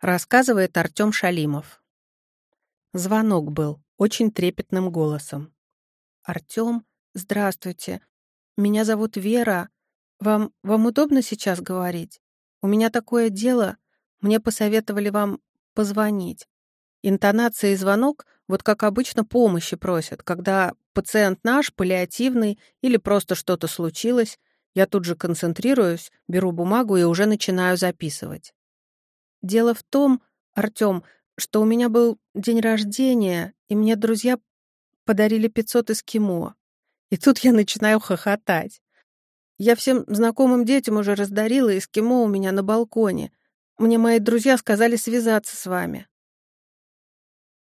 Рассказывает Артём Шалимов. Звонок был очень трепетным голосом. «Артём, здравствуйте. Меня зовут Вера. Вам, вам удобно сейчас говорить? У меня такое дело. Мне посоветовали вам позвонить. Интонация и звонок вот как обычно помощи просят, когда пациент наш, паллиативный или просто что-то случилось, я тут же концентрируюсь, беру бумагу и уже начинаю записывать. Дело в том, Артём, что у меня был день рождения, и мне друзья подарили 500 эскимо. И тут я начинаю хохотать. Я всем знакомым детям уже раздарила эскимо у меня на балконе. Мне мои друзья сказали связаться с вами.